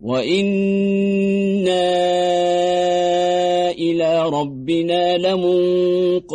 وإنا إلى ربنا لمنقلبون